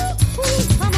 Oh, ooh, I'm